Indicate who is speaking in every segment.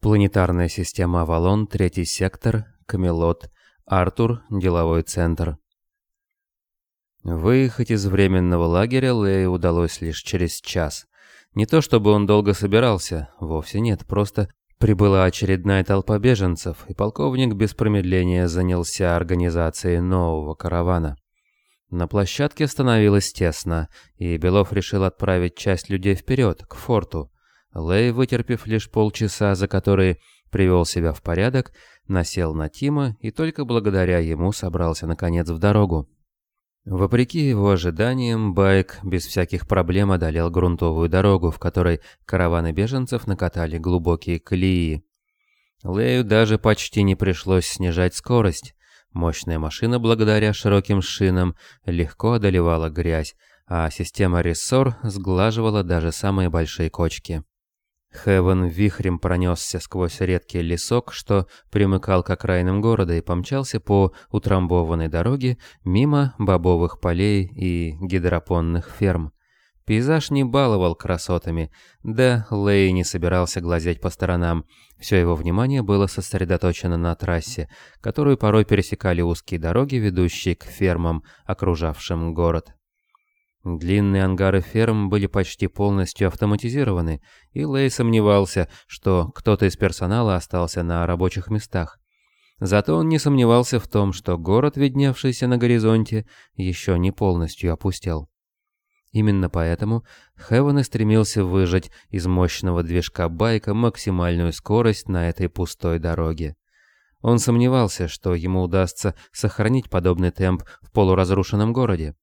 Speaker 1: Планетарная система Авалон, третий сектор, Камелот, Артур, деловой центр. Выехать из временного лагеря Лэй удалось лишь через час. Не то чтобы он долго собирался, вовсе нет, просто прибыла очередная толпа беженцев, и полковник без промедления занялся организацией нового каравана. На площадке становилось тесно, и Белов решил отправить часть людей вперед, к форту. Лэй, вытерпев лишь полчаса, за которые привел себя в порядок, насел на Тима и только благодаря ему собрался наконец в дорогу. Вопреки его ожиданиям, Байк без всяких проблем одолел грунтовую дорогу, в которой караваны беженцев накатали глубокие колеи. Лею даже почти не пришлось снижать скорость. Мощная машина, благодаря широким шинам, легко одолевала грязь, а система рессор сглаживала даже самые большие кочки. Хевен вихрем пронесся сквозь редкий лесок, что примыкал к окраинам города, и помчался по утрамбованной дороге мимо бобовых полей и гидропонных ферм. Пейзаж не баловал красотами, да Лэй не собирался глазеть по сторонам. Все его внимание было сосредоточено на трассе, которую порой пересекали узкие дороги, ведущие к фермам, окружавшим город. Длинные ангары ферм были почти полностью автоматизированы, и Лэй сомневался, что кто-то из персонала остался на рабочих местах. Зато он не сомневался в том, что город, видневшийся на горизонте, еще не полностью опустел. Именно поэтому Хевен и стремился выжать из мощного движка байка максимальную скорость на этой пустой дороге. Он сомневался, что ему удастся сохранить подобный темп в полуразрушенном городе.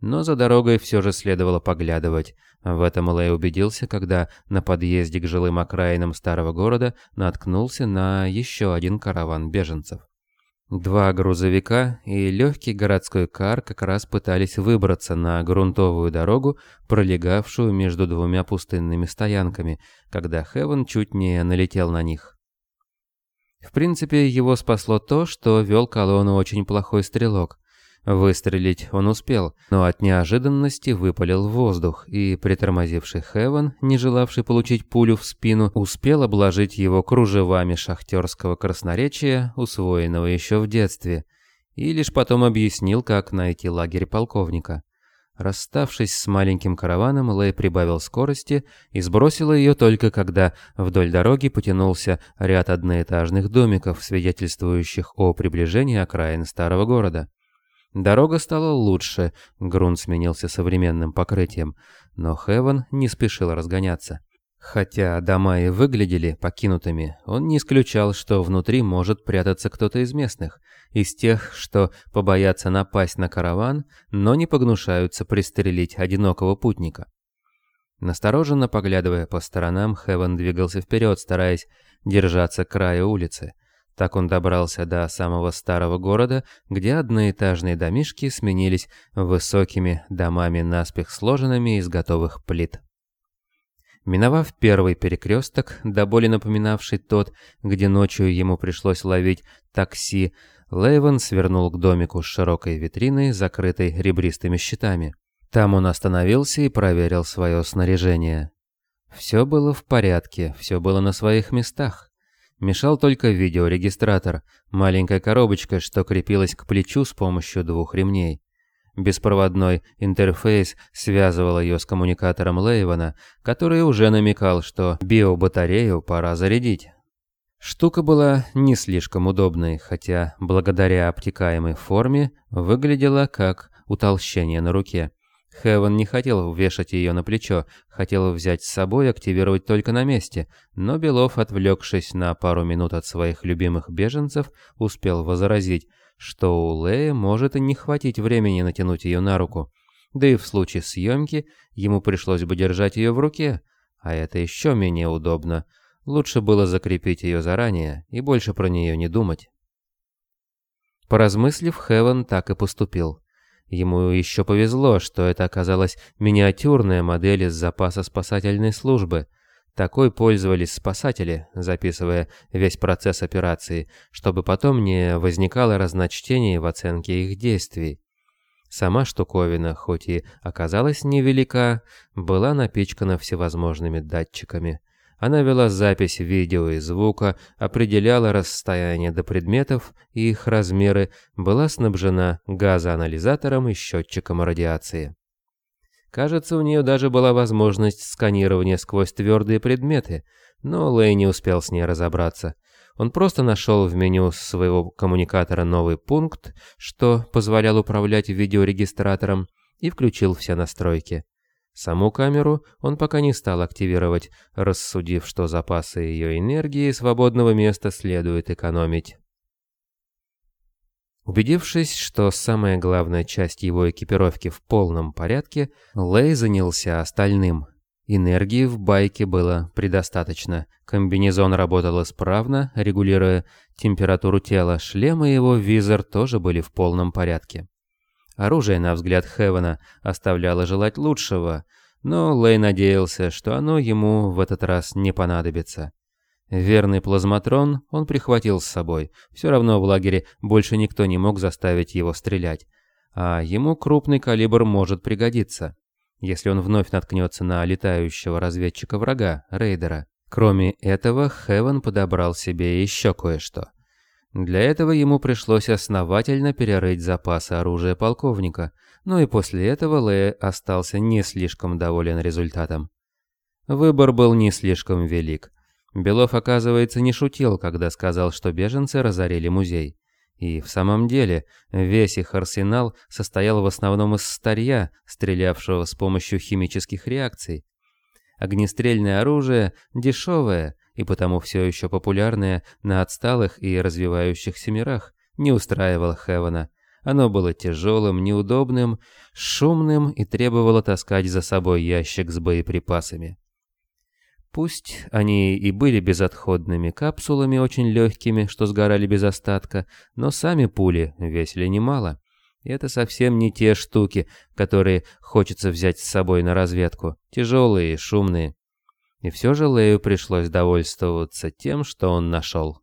Speaker 1: Но за дорогой все же следовало поглядывать. В этом Лэй убедился, когда на подъезде к жилым окраинам старого города наткнулся на еще один караван беженцев. Два грузовика и легкий городской кар как раз пытались выбраться на грунтовую дорогу, пролегавшую между двумя пустынными стоянками, когда Хевен чуть не налетел на них. В принципе, его спасло то, что вел колонну очень плохой стрелок. Выстрелить он успел, но от неожиданности выпалил в воздух, и притормозивший Хевен, не желавший получить пулю в спину, успел обложить его кружевами шахтерского красноречия, усвоенного еще в детстве, и лишь потом объяснил, как найти лагерь полковника. Расставшись с маленьким караваном, Лэй прибавил скорости и сбросил ее только когда вдоль дороги потянулся ряд одноэтажных домиков, свидетельствующих о приближении окраин старого города. Дорога стала лучше, грунт сменился современным покрытием, но Хевен не спешил разгоняться. Хотя дома и выглядели покинутыми, он не исключал, что внутри может прятаться кто-то из местных, из тех, что побоятся напасть на караван, но не погнушаются пристрелить одинокого путника. Настороженно поглядывая по сторонам, Хевен двигался вперед, стараясь держаться края улицы. Так он добрался до самого старого города, где одноэтажные домишки сменились высокими домами наспех сложенными из готовых плит. Миновав первый перекресток, до боли напоминавший тот, где ночью ему пришлось ловить такси, Лейвен свернул к домику с широкой витриной, закрытой ребристыми щитами. Там он остановился и проверил свое снаряжение. Все было в порядке, все было на своих местах. Мешал только видеорегистратор, маленькая коробочка, что крепилась к плечу с помощью двух ремней. Беспроводной интерфейс связывал ее с коммуникатором Лейвана, который уже намекал, что биобатарею пора зарядить. Штука была не слишком удобной, хотя благодаря обтекаемой форме выглядела как утолщение на руке. Хевен не хотел вешать ее на плечо, хотел взять с собой и активировать только на месте, но Белов, отвлекшись на пару минут от своих любимых беженцев, успел возразить, что у Лея может и не хватить времени натянуть ее на руку. Да и в случае съемки ему пришлось бы держать ее в руке, а это еще менее удобно. Лучше было закрепить ее заранее и больше про нее не думать. Поразмыслив, Хевен так и поступил. Ему еще повезло, что это оказалась миниатюрная модель из запаса спасательной службы. Такой пользовались спасатели, записывая весь процесс операции, чтобы потом не возникало разночтений в оценке их действий. Сама штуковина, хоть и оказалась невелика, была напичкана всевозможными датчиками. Она вела запись видео и звука, определяла расстояние до предметов и их размеры, была снабжена газоанализатором и счетчиком радиации. Кажется, у нее даже была возможность сканирования сквозь твердые предметы, но Лэй не успел с ней разобраться. Он просто нашел в меню своего коммуникатора новый пункт, что позволял управлять видеорегистратором, и включил все настройки. Саму камеру он пока не стал активировать, рассудив, что запасы ее энергии свободного места следует экономить. Убедившись, что самая главная часть его экипировки в полном порядке, Лэй занялся остальным. Энергии в байке было предостаточно. Комбинезон работал исправно, регулируя температуру тела. Шлем и его визор тоже были в полном порядке. Оружие, на взгляд Хевена, оставляло желать лучшего, но Лэй надеялся, что оно ему в этот раз не понадобится. Верный плазматрон он прихватил с собой. Все равно в лагере больше никто не мог заставить его стрелять. А ему крупный калибр может пригодиться, если он вновь наткнется на летающего разведчика врага, рейдера. Кроме этого, Хевен подобрал себе еще кое-что. Для этого ему пришлось основательно перерыть запасы оружия полковника, но и после этого Лэ остался не слишком доволен результатом. Выбор был не слишком велик. Белов, оказывается, не шутил, когда сказал, что беженцы разорили музей. И в самом деле, весь их арсенал состоял в основном из старья, стрелявшего с помощью химических реакций. Огнестрельное оружие дешевое и потому все еще популярное на отсталых и развивающихся мирах не устраивало Хевана. Оно было тяжелым, неудобным, шумным и требовало таскать за собой ящик с боеприпасами. Пусть они и были безотходными капсулами, очень легкими, что сгорали без остатка, но сами пули весили немало. И это совсем не те штуки, которые хочется взять с собой на разведку, тяжелые и шумные. И все же Лею пришлось довольствоваться тем, что он нашел.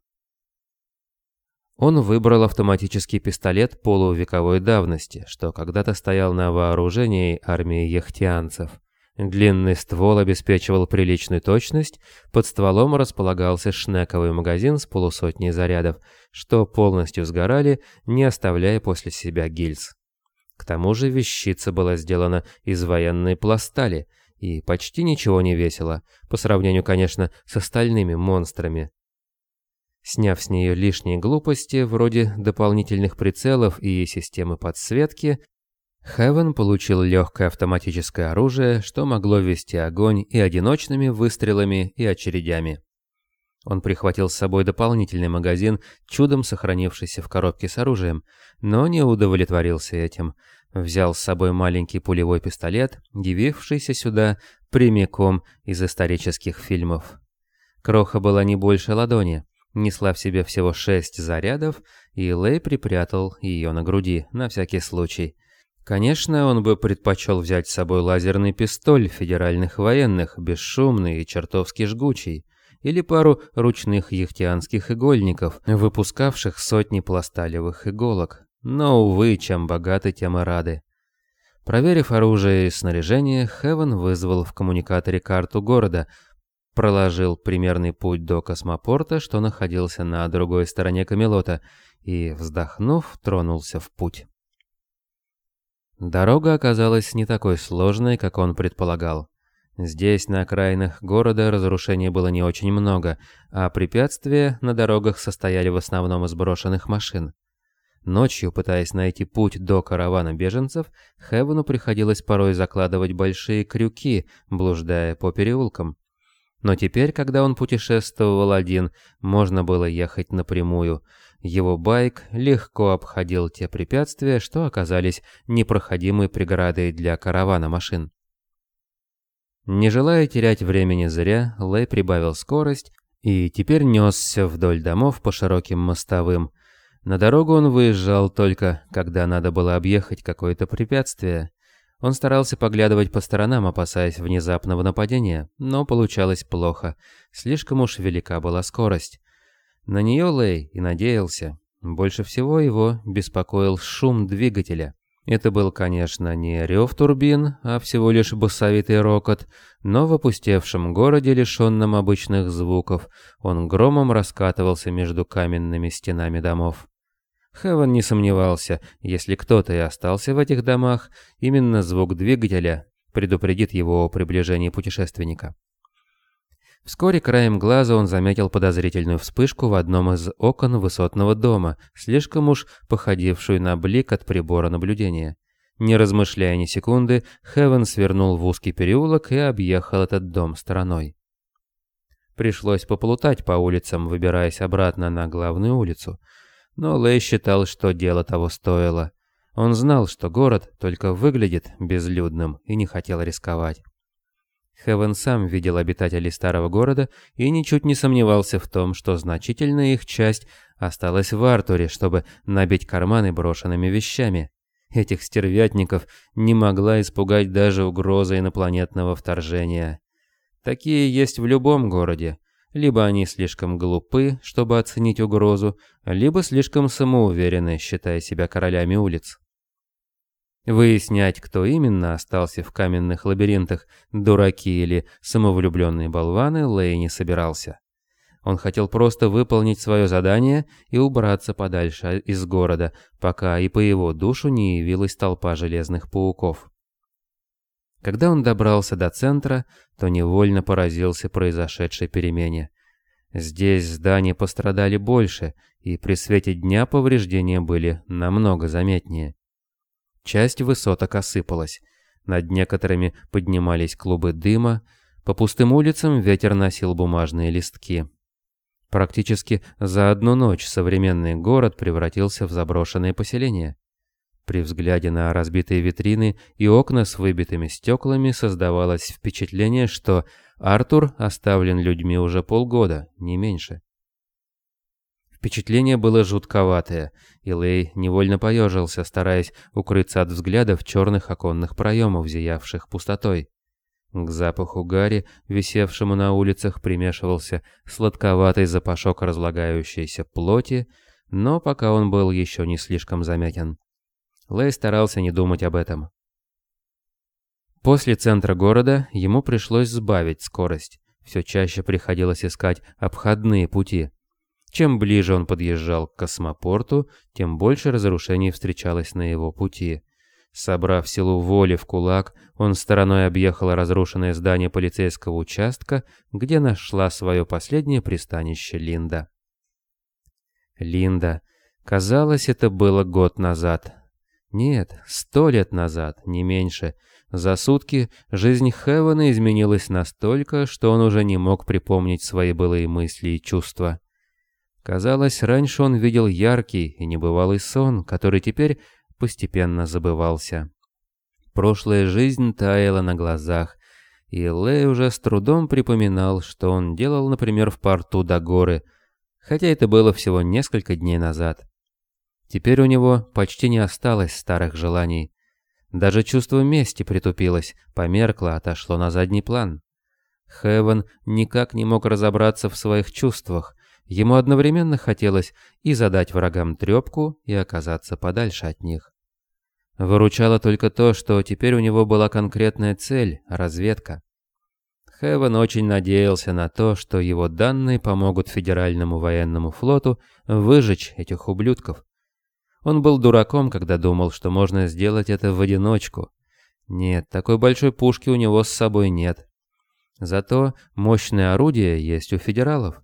Speaker 1: Он выбрал автоматический пистолет полувековой давности, что когда-то стоял на вооружении армии яхтианцев. Длинный ствол обеспечивал приличную точность, под стволом располагался шнековый магазин с полусотней зарядов, что полностью сгорали, не оставляя после себя гильз. К тому же вещица была сделана из военной пластали и почти ничего не весила, по сравнению, конечно, с остальными монстрами. Сняв с нее лишние глупости, вроде дополнительных прицелов и системы подсветки, Хевен получил легкое автоматическое оружие, что могло вести огонь и одиночными выстрелами, и очередями. Он прихватил с собой дополнительный магазин, чудом сохранившийся в коробке с оружием, но не удовлетворился этим. Взял с собой маленький пулевой пистолет, явившийся сюда прямиком из исторических фильмов. Кроха была не больше ладони, несла в себе всего шесть зарядов, и Лэй припрятал ее на груди, на всякий случай – Конечно, он бы предпочел взять с собой лазерный пистоль федеральных военных, бесшумный и чертовски жгучий, или пару ручных яхтианских игольников, выпускавших сотни пласталевых иголок. Но, увы, чем богаты, тем и рады. Проверив оружие и снаряжение, Хевен вызвал в коммуникаторе карту города, проложил примерный путь до космопорта, что находился на другой стороне Камелота, и, вздохнув, тронулся в путь. Дорога оказалась не такой сложной, как он предполагал. Здесь, на окраинах города, разрушений было не очень много, а препятствия на дорогах состояли в основном из брошенных машин. Ночью, пытаясь найти путь до каравана беженцев, Хевену приходилось порой закладывать большие крюки, блуждая по переулкам. Но теперь, когда он путешествовал один, можно было ехать напрямую – его байк легко обходил те препятствия, что оказались непроходимой преградой для каравана машин. Не желая терять времени зря, Лэй прибавил скорость и теперь несся вдоль домов по широким мостовым. На дорогу он выезжал только, когда надо было объехать какое-то препятствие. Он старался поглядывать по сторонам, опасаясь внезапного нападения, но получалось плохо. Слишком уж велика была скорость. На нее Лэй и надеялся. Больше всего его беспокоил шум двигателя. Это был, конечно, не рев турбин, а всего лишь басовитый рокот, но в опустевшем городе, лишенном обычных звуков, он громом раскатывался между каменными стенами домов. Хевен не сомневался, если кто-то и остался в этих домах, именно звук двигателя предупредит его о приближении путешественника. Вскоре краем глаза он заметил подозрительную вспышку в одном из окон высотного дома, слишком уж походившую на блик от прибора наблюдения. Не размышляя ни секунды, Хевен свернул в узкий переулок и объехал этот дом стороной. Пришлось поплутать по улицам, выбираясь обратно на главную улицу. Но Лэй считал, что дело того стоило. Он знал, что город только выглядит безлюдным и не хотел рисковать. Хевен сам видел обитателей старого города и ничуть не сомневался в том, что значительная их часть осталась в Артуре, чтобы набить карманы брошенными вещами. Этих стервятников не могла испугать даже угроза инопланетного вторжения. Такие есть в любом городе. Либо они слишком глупы, чтобы оценить угрозу, либо слишком самоуверены, считая себя королями улиц. Выяснять, кто именно остался в каменных лабиринтах, дураки или самовлюбленные болваны, Лэй не собирался. Он хотел просто выполнить свое задание и убраться подальше из города, пока и по его душу не явилась толпа железных пауков. Когда он добрался до центра, то невольно поразился произошедшей перемене. Здесь здания пострадали больше, и при свете дня повреждения были намного заметнее. Часть высоток осыпалась. Над некоторыми поднимались клубы дыма. По пустым улицам ветер носил бумажные листки. Практически за одну ночь современный город превратился в заброшенное поселение. При взгляде на разбитые витрины и окна с выбитыми стеклами создавалось впечатление, что Артур оставлен людьми уже полгода, не меньше. Впечатление было жутковатое, и Лей невольно поежился, стараясь укрыться от взглядов черных оконных проемов, зиявших пустотой. К запаху гари, висевшему на улицах, примешивался сладковатый запашок разлагающейся плоти, но пока он был еще не слишком заметен. Лей старался не думать об этом. После центра города ему пришлось сбавить скорость. Все чаще приходилось искать обходные пути. Чем ближе он подъезжал к космопорту, тем больше разрушений встречалось на его пути. Собрав силу воли в кулак, он стороной объехал разрушенное здание полицейского участка, где нашла свое последнее пристанище Линда. Линда. Казалось, это было год назад. Нет, сто лет назад, не меньше. За сутки жизнь Хевена изменилась настолько, что он уже не мог припомнить свои былые мысли и чувства. Казалось, раньше он видел яркий и небывалый сон, который теперь постепенно забывался. Прошлая жизнь таяла на глазах, и Лэй уже с трудом припоминал, что он делал, например, в порту до горы, хотя это было всего несколько дней назад. Теперь у него почти не осталось старых желаний. Даже чувство мести притупилось, померкло, отошло на задний план. Хевен никак не мог разобраться в своих чувствах, Ему одновременно хотелось и задать врагам трепку, и оказаться подальше от них. Выручало только то, что теперь у него была конкретная цель – разведка. Хевен очень надеялся на то, что его данные помогут Федеральному военному флоту выжечь этих ублюдков. Он был дураком, когда думал, что можно сделать это в одиночку. Нет, такой большой пушки у него с собой нет. Зато мощное орудие есть у федералов.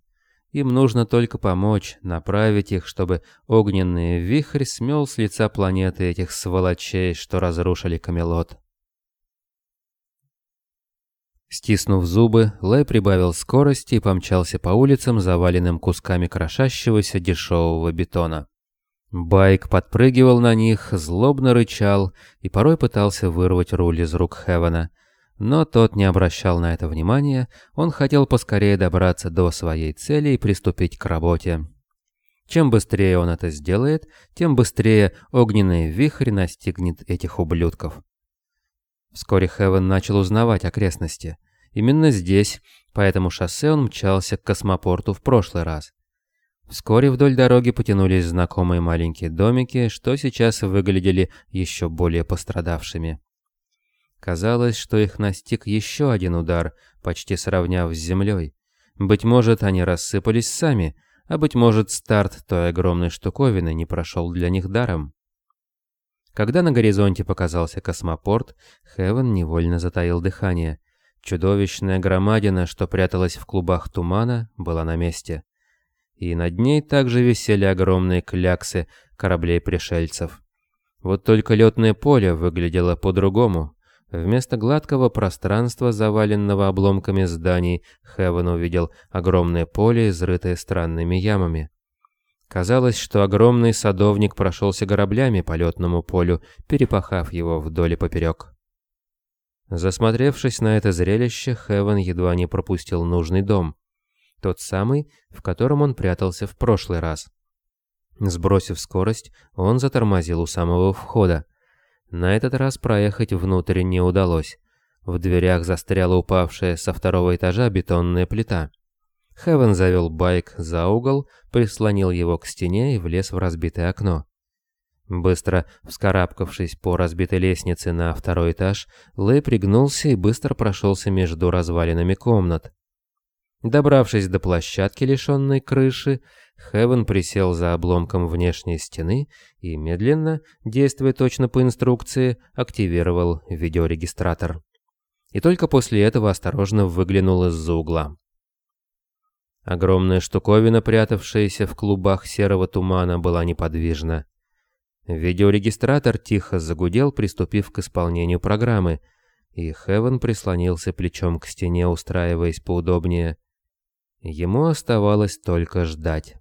Speaker 1: Им нужно только помочь, направить их, чтобы огненный вихрь смел с лица планеты этих сволочей, что разрушили Камелот. Стиснув зубы, Лэй прибавил скорости и помчался по улицам, заваленным кусками крошащегося дешевого бетона. Байк подпрыгивал на них, злобно рычал и порой пытался вырвать руль из рук Хевена — но тот не обращал на это внимания, он хотел поскорее добраться до своей цели и приступить к работе. Чем быстрее он это сделает, тем быстрее огненный вихрь настигнет этих ублюдков. Вскоре Хевен начал узнавать окрестности. Именно здесь, по этому шоссе он мчался к космопорту в прошлый раз. Вскоре вдоль дороги потянулись знакомые маленькие домики, что сейчас выглядели еще более пострадавшими. Казалось, что их настиг еще один удар, почти сравняв с землей. Быть может, они рассыпались сами, а быть может, старт той огромной штуковины не прошел для них даром. Когда на горизонте показался космопорт, Хевен невольно затаил дыхание. Чудовищная громадина, что пряталась в клубах тумана, была на месте. И над ней также висели огромные кляксы кораблей пришельцев. Вот только летное поле выглядело по-другому. Вместо гладкого пространства, заваленного обломками зданий, Хевен увидел огромное поле, изрытое странными ямами. Казалось, что огромный садовник прошелся кораблями по летному полю, перепахав его вдоль и поперек. Засмотревшись на это зрелище, Хевен едва не пропустил нужный дом. Тот самый, в котором он прятался в прошлый раз. Сбросив скорость, он затормозил у самого входа. На этот раз проехать внутрь не удалось. В дверях застряла упавшая со второго этажа бетонная плита. Хевен завел байк за угол, прислонил его к стене и влез в разбитое окно. Быстро вскарабкавшись по разбитой лестнице на второй этаж, Лэй пригнулся и быстро прошелся между развалинами комнат. Добравшись до площадки, лишенной крыши, Хевен присел за обломком внешней стены и медленно, действуя точно по инструкции, активировал видеорегистратор. И только после этого осторожно выглянул из-за угла. Огромная штуковина, прятавшаяся в клубах серого тумана, была неподвижна. Видеорегистратор тихо загудел, приступив к исполнению программы, и Хевен прислонился плечом к стене, устраиваясь поудобнее. Ему оставалось только ждать.